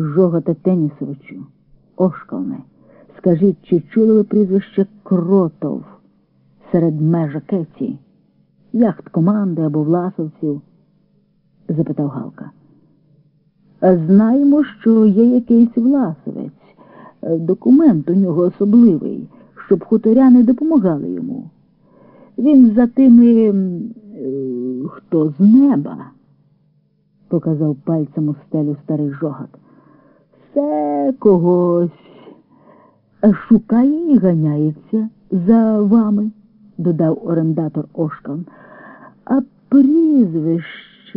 Жоготе Тенісовичу, Ошкалне, скажіть, чи чули ви прізвище Кротов серед межа Кеті? Яхт команди або власовців? запитав Галка. Знаємо, що є якийсь власовець. Документ у нього особливий, щоб хуторяни допомагали йому. Він за тими, е, хто з неба, показав пальцем у стелю старий жогат. Все когось е, шукає і ганяється за вами, додав орендатор Ошкан. А прізвище.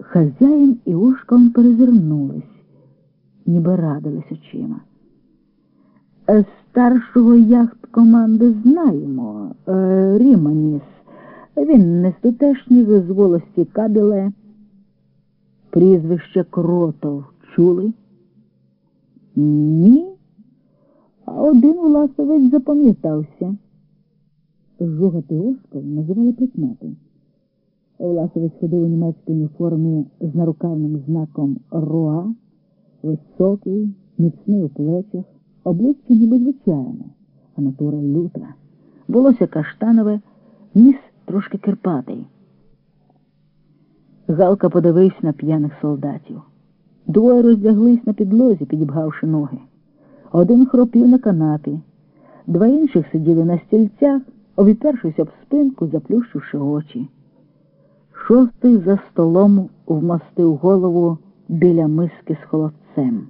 Хазяїн і Ошкан перезирнулись, ніби радились очима. Е, Старшого яхт команди знаємо. Е, Ріманіс. Він не з з волості кабіле. Прізвище Кротов чули? Ні. А один власовець запам'ятався. Жогати Оскар називали прикмети. Власовець ходив у німецькій уніформі з нарукавним знаком Роа, високий, міцний у плечах, обличчя ніби звичайне, а натура люта. Волосся каштанове, ніс трошки кирпатий. Галка подивився на п'яних солдатів. Двоє роздяглись на підлозі, підібгавши ноги. Один хропів на канапі, два інших сиділи на стільцях, обіпершись об спинку, заплющивши очі. Шостий за столом вмостив голову біля миски з холодцем.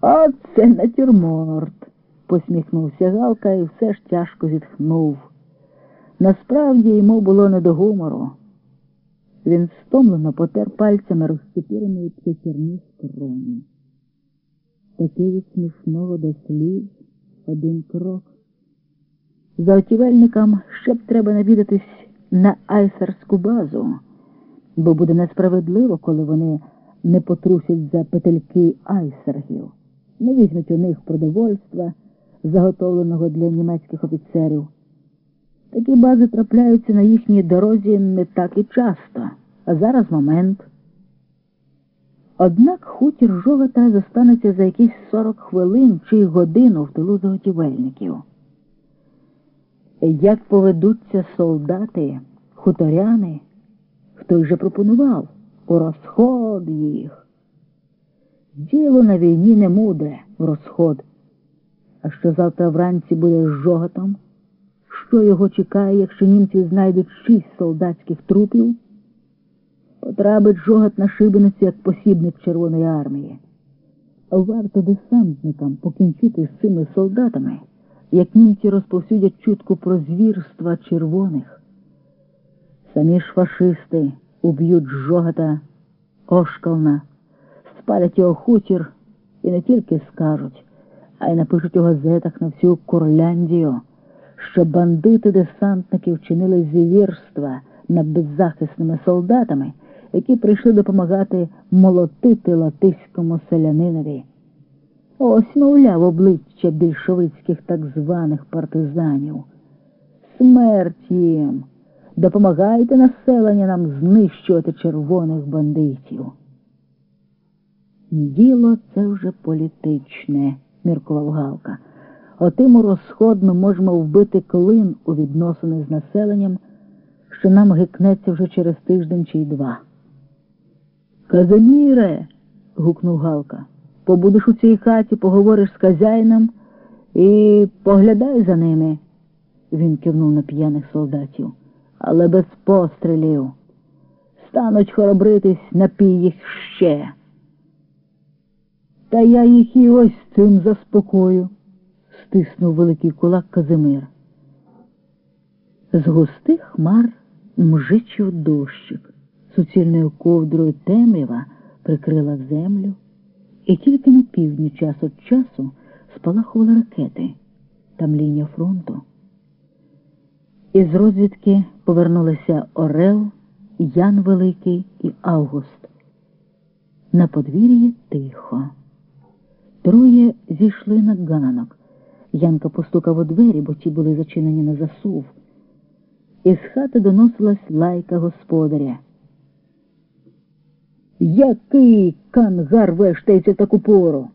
Оце натюрморт, посміхнувся Галка і все ж тяжко зітхнув. Насправді йому було не до гумору. Він стомлено потер пальцями розчепіреної п'ятірні скроні. Такий смішного до слів один крок. За отівельникам ще б треба навідатись на айсерську базу, бо буде несправедливо, коли вони не потрусять за петельки айсергів, не візьмуть у них продовольства, заготовленого для німецьких офіцерів. Такі бази трапляються на їхній дорозі не так і часто, а зараз момент. Однак хутір жовата застанеться за якісь 40 хвилин чи годину в тилу заготівельників. Як поведуться солдати, хуторяни, хто вже пропонував у розход їх. Діло на війні не мудре в розход. А що завтра вранці буде з жоготом? Що його чекає, якщо німці знайдуть шість солдатських трупів? Потрапить жогот на шибеницю як посібник Червоної армії. Варто десантникам покінчити з цими солдатами, як німці розповсюдять чутку про звірства червоних. Самі ж фашисти уб'ють жогота Ошкална, спалять його хутір і не тільки скажуть, а й напишуть у газетах на всю Курляндію, що бандити-десантники вчинили звірства над беззахисними солдатами, які прийшли допомагати молотити латиському селянинові. Ось, мовляв, обличчя більшовицьких так званих партизанів. Смерть їм! Допомагайте населення нам знищувати червоних бандитів. Діло це вже політичне, міркував Галка. Отим у розход ми можемо вбити клин у відносини з населенням, що нам гикнеться вже через тиждень чи й два. Казиміре. гукнув Галка. Побудеш у цій хаті, поговориш з хазяїном і поглядай за ними. Він кивнув на п'яних солдатів. Але без пострілів. Стануть хоробритись, напій їх ще. Та я їх і ось цим заспокою, стиснув великий кулак Казимир. З густих хмар мжичив дощик, суцільною ковдрою темрява прикрила землю, і тільки на півдні час від часу спалахували ракети, там лінія фронту. Із розвідки повернулися Орел, Ян Великий і Август. На подвір'ї тихо. Троє зійшли на ганок. Янка постукав у двері, бо ті були зачинені на засув. Із хати доносилась лайка господаря. Який кангар вештається таку пору?